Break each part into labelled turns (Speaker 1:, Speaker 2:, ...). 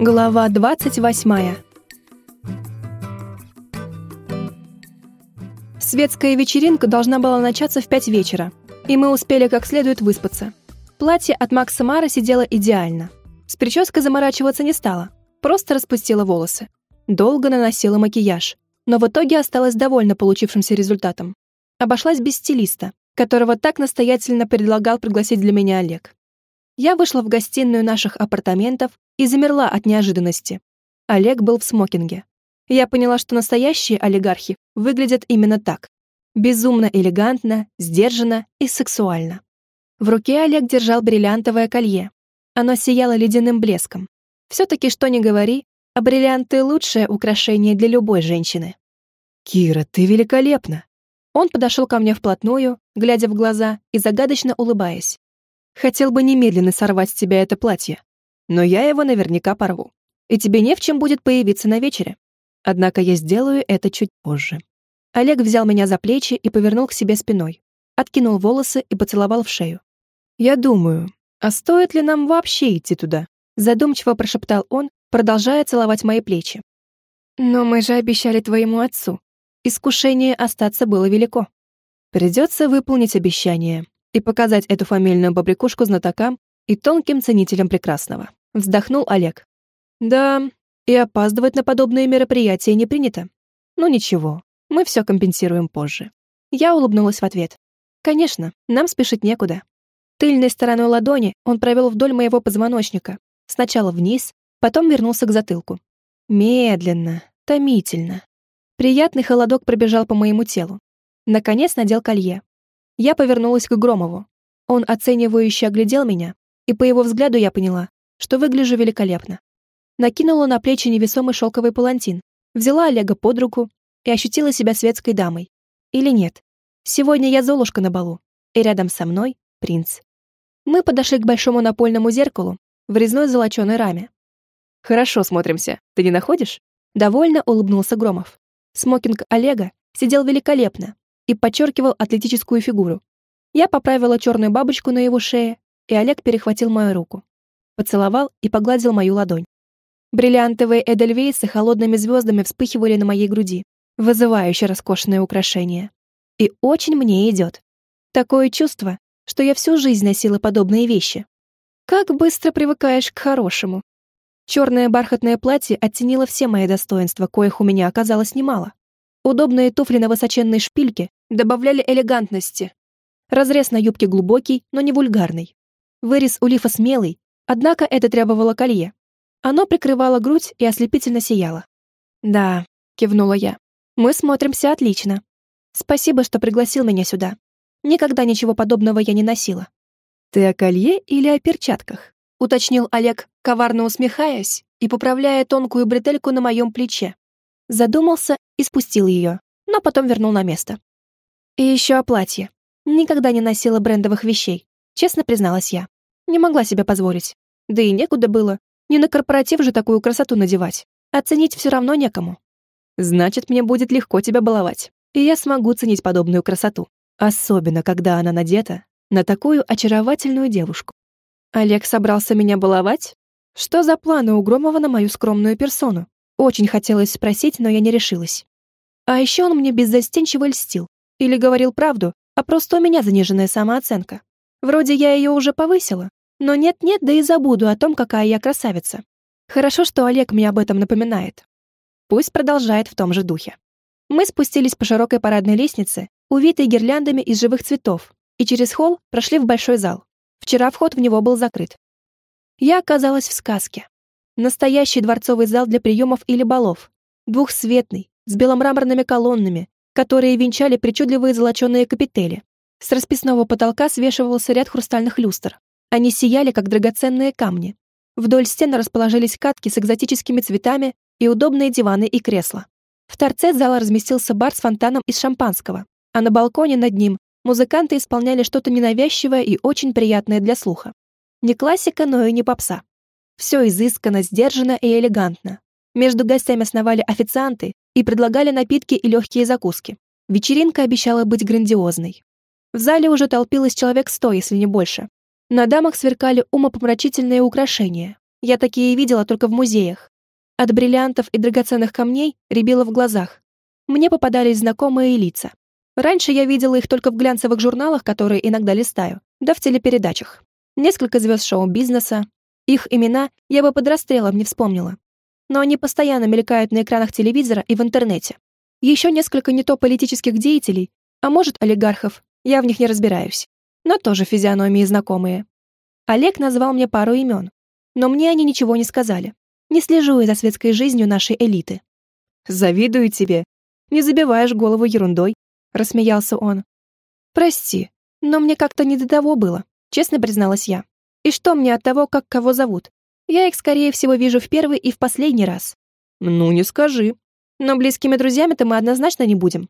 Speaker 1: Глава 28 Светская вечеринка должна была начаться в пять вечера, и мы успели как следует выспаться. Платье от Макса Мара сидело идеально. С прической заморачиваться не стала, просто распустила волосы. Долго наносила макияж, но в итоге осталась довольна получившимся результатом. Обошлась без стилиста, которого так настоятельно предлагал пригласить для меня Олег. Я вышла в гостиную наших апартаментов и замерла от неожиданности. Олег был в смокинге. Я поняла, что настоящие олигархи выглядят именно так. Безумно элегантно, сдержанно и сексуально. В руке Олег держал бриллиантовое колье. Оно сияло ледяным блеском. Все-таки, что ни говори, а бриллианты — лучшее украшение для любой женщины.
Speaker 2: «Кира, ты великолепна!»
Speaker 1: Он подошел ко мне вплотную, глядя в глаза и загадочно улыбаясь. Хотел бы немедленно сорвать с тебя это платье, но я его наверняка порву. И тебе не в чем будет появиться на вечере. Однако я сделаю это чуть позже. Олег взял меня за плечи и повернул к себе спиной. Откинул волосы и поцеловал в шею. «Я думаю, а стоит ли нам вообще идти туда?» Задумчиво прошептал он, продолжая целовать мои плечи. «Но мы же обещали твоему отцу. Искушение остаться было велико. Придется выполнить обещание и показать эту фамильную побрякушку знатокам и тонким ценителям прекрасного. Вздохнул Олег. Да, и опаздывать на подобные мероприятия не принято. Ну ничего, мы все компенсируем позже. Я улыбнулась в ответ. Конечно, нам спешить некуда. Тыльной стороной ладони он провел вдоль моего позвоночника, сначала вниз, потом вернулся к затылку. Медленно, томительно. Приятный холодок пробежал по моему телу. Наконец надел колье. Я повернулась к Громову. Он оценивающе оглядел меня, и по его взгляду я поняла, что выгляжу великолепно. Накинула на плечи невесомый шелковый палантин, взяла Олега под руку и ощутила себя светской дамой. Или нет? Сегодня я Золушка на балу, и рядом со мной принц. Мы подошли к большому напольному зеркалу в резной золоченой раме. «Хорошо смотримся, ты не находишь?» Довольно улыбнулся Громов. Смокинг Олега сидел великолепно, и подчеркивал атлетическую фигуру. Я поправила черную бабочку на его шее, и Олег перехватил мою руку. Поцеловал и погладил мою ладонь. Бриллиантовые эдельвейсы холодными звездами вспыхивали на моей груди, вызывающе роскошное украшение. И очень мне идет. Такое чувство, что я всю жизнь носила подобные вещи. Как быстро привыкаешь к хорошему. Черное бархатное платье оттенило все мои достоинства, коих у меня оказалось немало. Удобные туфли на высоченной шпильке добавляли элегантности. Разрез на юбке глубокий, но не вульгарный. Вырез у лифа смелый, однако это требовало колье. Оно прикрывало грудь и ослепительно сияло. «Да», — кивнула я, — «мы смотримся отлично. Спасибо, что пригласил меня сюда. Никогда ничего подобного я не носила».
Speaker 2: «Ты о колье или о перчатках?»
Speaker 1: — уточнил Олег, коварно усмехаясь и поправляя тонкую бретельку на моем плече. Задумался и спустил ее, но потом вернул на место. И еще о платье. Никогда не носила брендовых вещей, честно призналась я. Не могла себе позволить. Да и некуда было. Не на корпоратив же такую красоту надевать. Оценить все равно некому. Значит, мне будет легко тебя баловать. И я смогу ценить подобную красоту. Особенно, когда она надета на такую очаровательную девушку. Олег собрался меня баловать? Что за планы у Громова на мою скромную персону? Очень хотелось спросить, но я не решилась. А еще он мне беззастенчиво льстил. Или говорил правду, а просто у меня заниженная самооценка. Вроде я ее уже повысила, но нет-нет, да и забуду о том, какая я красавица. Хорошо, что Олег мне об этом напоминает. Пусть продолжает в том же духе. Мы спустились по широкой парадной лестнице, увитой гирляндами из живых цветов, и через холл прошли в большой зал. Вчера вход в него был закрыт. Я оказалась в сказке. Настоящий дворцовый зал для приемов или балов. Двухсветный, с беломраморными колоннами, которые венчали причудливые золоченые капители. С расписного потолка свешивался ряд хрустальных люстр. Они сияли, как драгоценные камни. Вдоль стен расположились катки с экзотическими цветами и удобные диваны и кресла. В торце зала разместился бар с фонтаном из шампанского, а на балконе над ним музыканты исполняли что-то ненавязчивое и очень приятное для слуха. Не классика, но и не попса. Все изысканно, сдержанно и элегантно. Между гостями сновали официанты и предлагали напитки и легкие закуски. Вечеринка обещала быть грандиозной. В зале уже толпилось человек сто, если не больше. На дамах сверкали умопомрачительные украшения. Я такие видела только в музеях. От бриллиантов и драгоценных камней рябило в глазах. Мне попадались знакомые лица. Раньше я видела их только в глянцевых журналах, которые иногда листаю, да в телепередачах. Несколько звезд шоу-бизнеса. Их имена я бы под расстрелом не вспомнила. Но они постоянно мелькают на экранах телевизора и в интернете. Еще несколько не то политических деятелей, а может, олигархов, я в них не разбираюсь. Но тоже физиономии знакомые. Олег назвал мне пару имен, но мне они ничего не сказали. Не слежу я за светской жизнью нашей элиты. «Завидую тебе. Не забиваешь голову ерундой», — рассмеялся он. «Прости, но мне как-то не до того было», — честно призналась я. «И что мне от того, как кого зовут? Я их, скорее всего, вижу в первый и в последний раз». «Ну, не скажи. Но близкими друзьями-то мы однозначно не будем».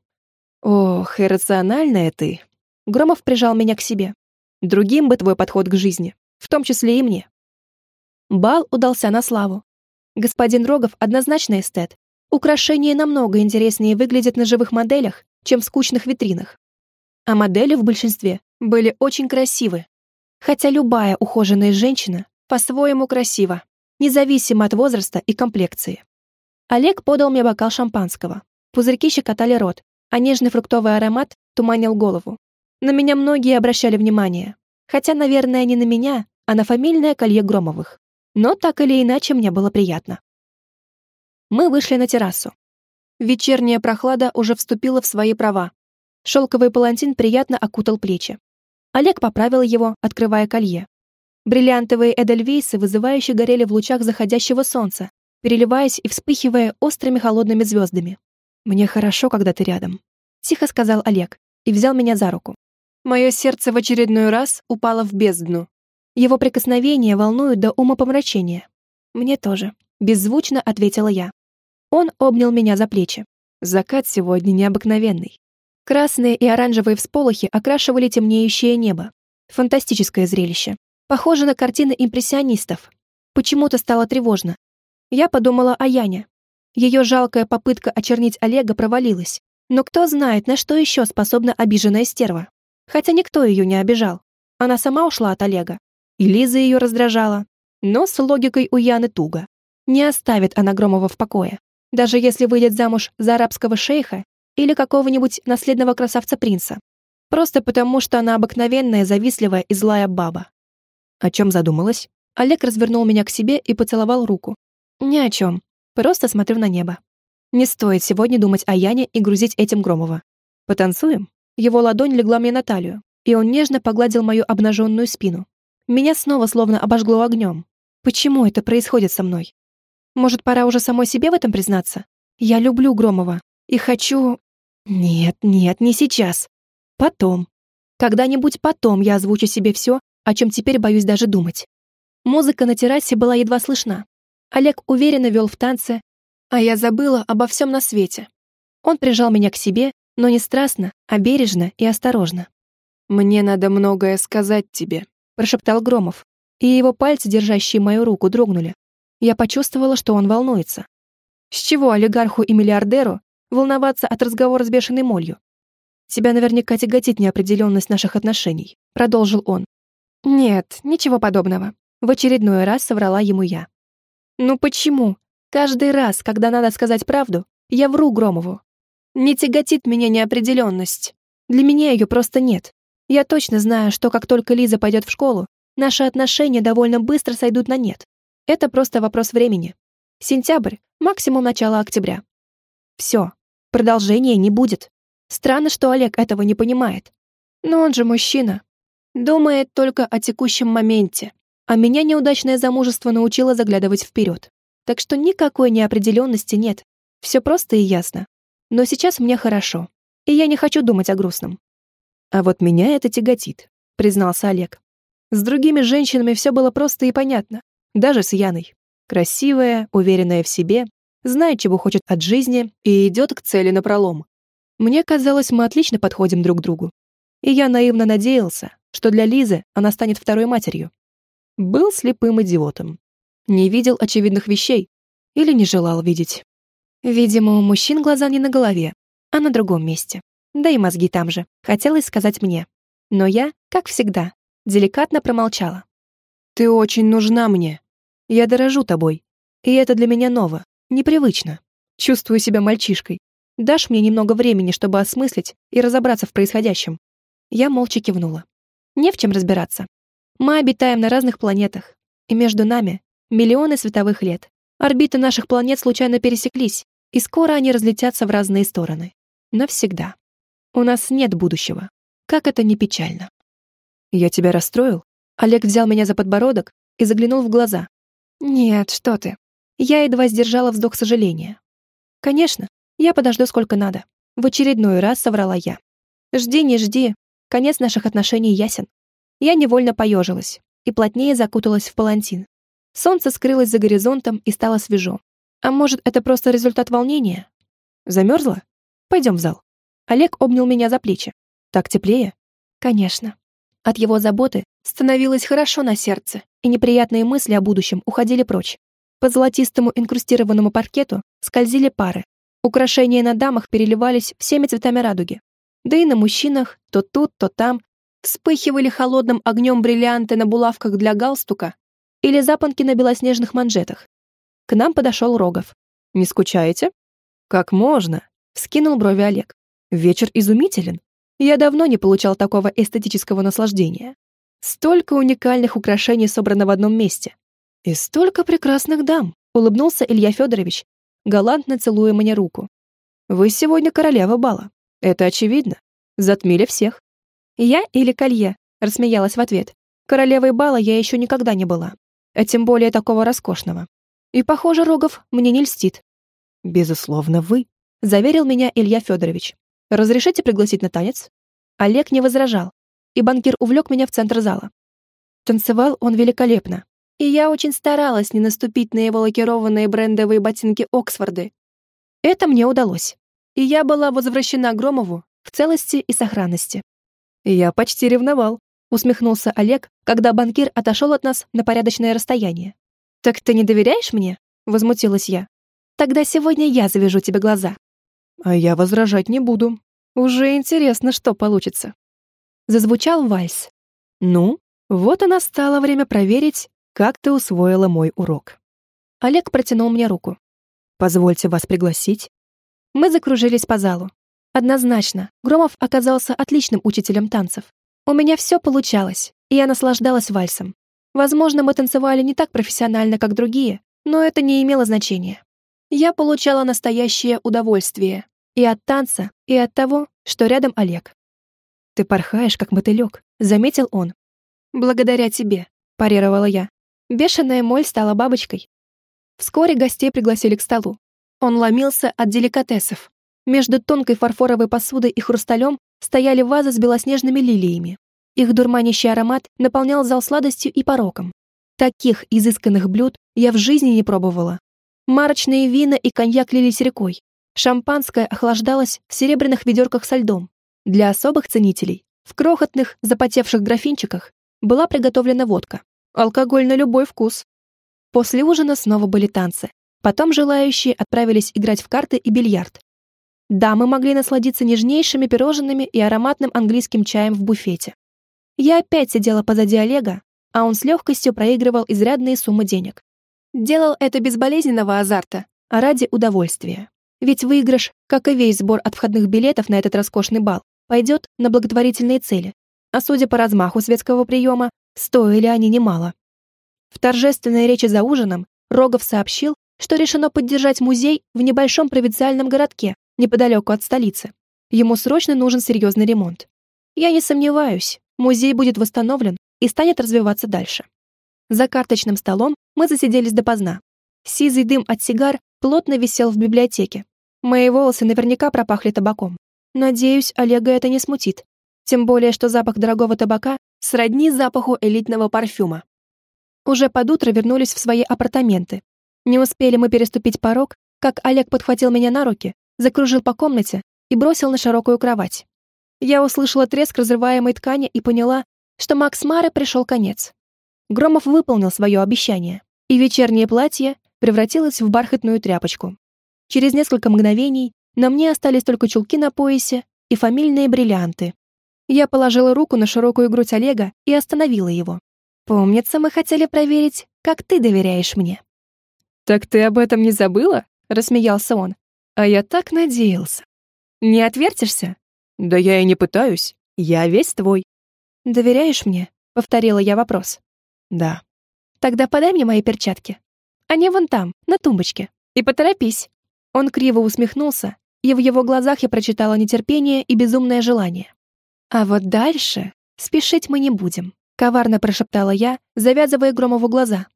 Speaker 1: «Ох, иррациональная ты». Громов прижал меня к себе. «Другим бы твой подход к жизни в том числе и мне. Бал удался на славу. Господин Рогов однозначно эстет. Украшения намного интереснее выглядят на живых моделях, чем в скучных витринах. А модели в большинстве были очень красивы. Хотя любая ухоженная женщина по-своему красива, независимо от возраста и комплекции. Олег подал мне бокал шампанского. Пузырьки щекотали рот, а нежный фруктовый аромат туманил голову. На меня многие обращали внимание. Хотя, наверное, не на меня, а на фамильное колье Громовых. Но так или иначе мне было приятно. Мы вышли на террасу. Вечерняя прохлада уже вступила в свои права. Шелковый палантин приятно окутал плечи. Олег поправил его, открывая колье. Бриллиантовые эдельвейсы вызывающе горели в лучах заходящего солнца, переливаясь и вспыхивая острыми холодными звездами. «Мне хорошо, когда ты рядом», — тихо сказал Олег и взял меня за руку. Мое сердце в очередной раз упало в бездну. Его прикосновения волнуют до умопомрачения. Мне тоже, беззвучно ответила я. Он обнял меня за плечи. Закат сегодня необыкновенный. Красные и оранжевые всполохи окрашивали темнеющее небо. Фантастическое зрелище. Похоже на картины импрессионистов. Почему-то стало тревожно. Я подумала о Яне. Ее жалкая попытка очернить Олега провалилась. Но кто знает, на что еще способна обиженная стерва. Хотя никто ее не обижал. Она сама ушла от Олега и Лиза ее раздражала. Но с логикой у Яны туго. Не оставит она Громова в покое. Даже если выйдет замуж за арабского шейха или какого-нибудь наследного красавца-принца. Просто потому, что она обыкновенная, завистливая и злая баба. О чем задумалась? Олег развернул меня к себе и поцеловал руку. Ни о чем. Просто смотрю на небо. Не стоит сегодня думать о Яне и грузить этим Громова. Потанцуем? Его ладонь легла мне на талию, и он нежно погладил мою обнаженную спину. Меня снова словно обожгло огнем. Почему это происходит со мной? Может, пора уже самой себе в этом признаться? Я люблю Громова и хочу... Нет, нет, не сейчас. Потом. Когда-нибудь потом я озвучу себе все, о чем теперь боюсь даже думать. Музыка на террасе была едва слышна. Олег уверенно вел в танце, а я забыла обо всем на свете. Он прижал меня к себе, но не страстно, а бережно и осторожно. «Мне надо многое сказать тебе», прошептал Громов, и его пальцы, держащие мою руку, дрогнули. Я почувствовала, что он волнуется. С чего олигарху и миллиардеру волноваться от разговора с бешеной молью? Тебя наверняка тяготит неопределенность наших отношений, продолжил он. Нет, ничего подобного. В очередной раз соврала ему я. Ну почему? Каждый раз, когда надо сказать правду, я вру Громову. Не тяготит меня неопределенность. Для меня ее просто нет. Я точно знаю, что как только Лиза пойдет в школу, наши отношения довольно быстро сойдут на нет. Это просто вопрос времени. Сентябрь, максимум начало октября. Все, продолжения не будет. Странно, что Олег этого не понимает. Но он же мужчина. Думает только о текущем моменте. А меня неудачное замужество научило заглядывать вперед. Так что никакой неопределенности нет. Все просто и ясно. Но сейчас мне хорошо. И я не хочу думать о грустном. А вот меня это тяготит, признался Олег. С другими женщинами все было просто и понятно, даже с Яной. Красивая, уверенная в себе, знает, чего хочет от жизни и идет к цели напролом. Мне казалось, мы отлично подходим друг к другу. И я наивно надеялся, что для Лизы она станет второй матерью. Был слепым идиотом. Не видел очевидных вещей или не желал видеть. Видимо, у мужчин глаза не на голове, а на другом месте. Да и мозги там же, хотелось сказать мне. Но я, как всегда, деликатно промолчала. «Ты очень нужна мне», Я дорожу тобой. И это для меня ново, непривычно. Чувствую себя мальчишкой. Дашь мне немного времени, чтобы осмыслить и разобраться в происходящем?» Я молча кивнула. Не в чем разбираться. Мы обитаем на разных планетах, и между нами миллионы световых лет. Орбиты наших планет случайно пересеклись, и скоро они разлетятся в разные стороны. Навсегда. У нас нет будущего. Как это не печально. Я тебя расстроил? Олег взял меня за подбородок и заглянул в глаза. Нет, что ты. Я едва сдержала вздох сожаления. Конечно, я подожду сколько надо. В очередной раз соврала я. Жди, не жди. Конец наших отношений ясен. Я невольно поежилась и плотнее закуталась в палантин. Солнце скрылось за горизонтом и стало свежо. А может, это просто результат волнения? Замерзла? Пойдем в зал. Олег обнял меня за плечи. Так теплее? Конечно. От его заботы становилось хорошо на сердце, и неприятные мысли о будущем уходили прочь. По золотистому инкрустированному паркету скользили пары. Украшения на дамах переливались всеми цветами радуги. Да и на мужчинах, то тут, то там, вспыхивали холодным огнем бриллианты на булавках для галстука или запонки на белоснежных манжетах. К нам подошел Рогов. «Не скучаете?» «Как можно?» — вскинул брови Олег. «Вечер изумителен. Я давно не получал такого эстетического наслаждения. Столько уникальных украшений собрано в одном месте. И столько прекрасных дам», — улыбнулся Илья Федорович, галантно целуя мне руку. «Вы сегодня королева бала. Это очевидно. Затмили всех». «Я или колье?» — рассмеялась в ответ. «Королевой бала я еще никогда не была. А тем более такого роскошного. И, похоже, Рогов мне не льстит. «Безусловно, вы», — заверил меня Илья Федорович. «Разрешите пригласить на танец?» Олег не возражал, и банкир увлек меня в центр зала. Танцевал он великолепно, и я очень старалась не наступить на его лакированные брендовые ботинки Оксфорды. Это мне удалось, и я была возвращена Громову в целости и сохранности. «Я почти ревновал», — усмехнулся Олег, когда банкир отошел от нас на порядочное расстояние. «Так ты не доверяешь мне?» — возмутилась я. «Тогда сегодня я завяжу тебе глаза». «А я возражать не буду. Уже интересно, что получится». Зазвучал вальс. «Ну, вот и настало время проверить, как ты усвоила мой урок». Олег протянул мне руку. «Позвольте вас пригласить». Мы закружились по залу. Однозначно, Громов оказался отличным учителем танцев. У меня все получалось, и я наслаждалась вальсом. Возможно, мы танцевали не так профессионально, как другие, но это не имело значения. Я получала настоящее удовольствие и от танца, и от того, что рядом Олег. «Ты порхаешь, как мотылек», — заметил он. «Благодаря тебе», — парировала я. Бешеная моль стала бабочкой. Вскоре гостей пригласили к столу. Он ломился от деликатесов. Между тонкой фарфоровой посудой и хрусталем стояли вазы с белоснежными лилиями. Их дурманящий аромат наполнял зал сладостью и пороком. Таких изысканных блюд я в жизни не пробовала. Марочные вина и коньяк лились рекой. Шампанское охлаждалось в серебряных ведерках со льдом. Для особых ценителей в крохотных, запотевших графинчиках была приготовлена водка. Алкоголь на любой вкус. После ужина снова были танцы. Потом желающие отправились играть в карты и бильярд. Дамы могли насладиться нежнейшими пирожными и ароматным английским чаем в буфете. Я опять сидела позади Олега, а он с легкостью проигрывал изрядные суммы денег. Делал это без болезненного азарта, а ради удовольствия. Ведь выигрыш, как и весь сбор от входных билетов на этот роскошный бал, пойдет на благотворительные цели. А судя по размаху светского приема, стоили они немало. В торжественной речи за ужином Рогов сообщил, что решено поддержать музей в небольшом провинциальном городке, неподалеку от столицы. Ему срочно нужен серьезный ремонт. Я не сомневаюсь, Музей будет восстановлен и станет развиваться дальше. За карточным столом мы засиделись допоздна. Сизый дым от сигар плотно висел в библиотеке. Мои волосы наверняка пропахли табаком. Надеюсь, Олега это не смутит. Тем более, что запах дорогого табака сродни запаху элитного парфюма. Уже под утро вернулись в свои апартаменты. Не успели мы переступить порог, как Олег подхватил меня на руки, закружил по комнате и бросил на широкую кровать. Я услышала треск разрываемой ткани и поняла, что Макс Мара пришел конец. Громов выполнил свое обещание, и вечернее платье превратилось в бархатную тряпочку. Через несколько мгновений на мне остались только чулки на поясе и фамильные бриллианты. Я положила руку на широкую грудь Олега и остановила его. Помнится, мы хотели проверить, как ты доверяешь мне».
Speaker 2: «Так ты об этом не забыла?» — рассмеялся он. «А я так надеялся».
Speaker 1: «Не отвертишься?»
Speaker 2: «Да я и не пытаюсь. Я весь твой».
Speaker 1: «Доверяешь мне?» — повторила я вопрос.
Speaker 2: «Да».
Speaker 1: «Тогда подай мне мои перчатки. Они вон там, на тумбочке. И поторопись». Он криво усмехнулся, и в его глазах я прочитала нетерпение и безумное желание. «А вот дальше спешить мы не будем», — коварно прошептала я, завязывая Громову глаза.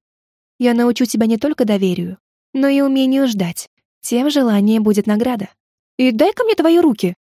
Speaker 1: «Я научу тебя не только доверию, но и умению ждать. Тем желание будет награда. И дай-ка мне твои руки!»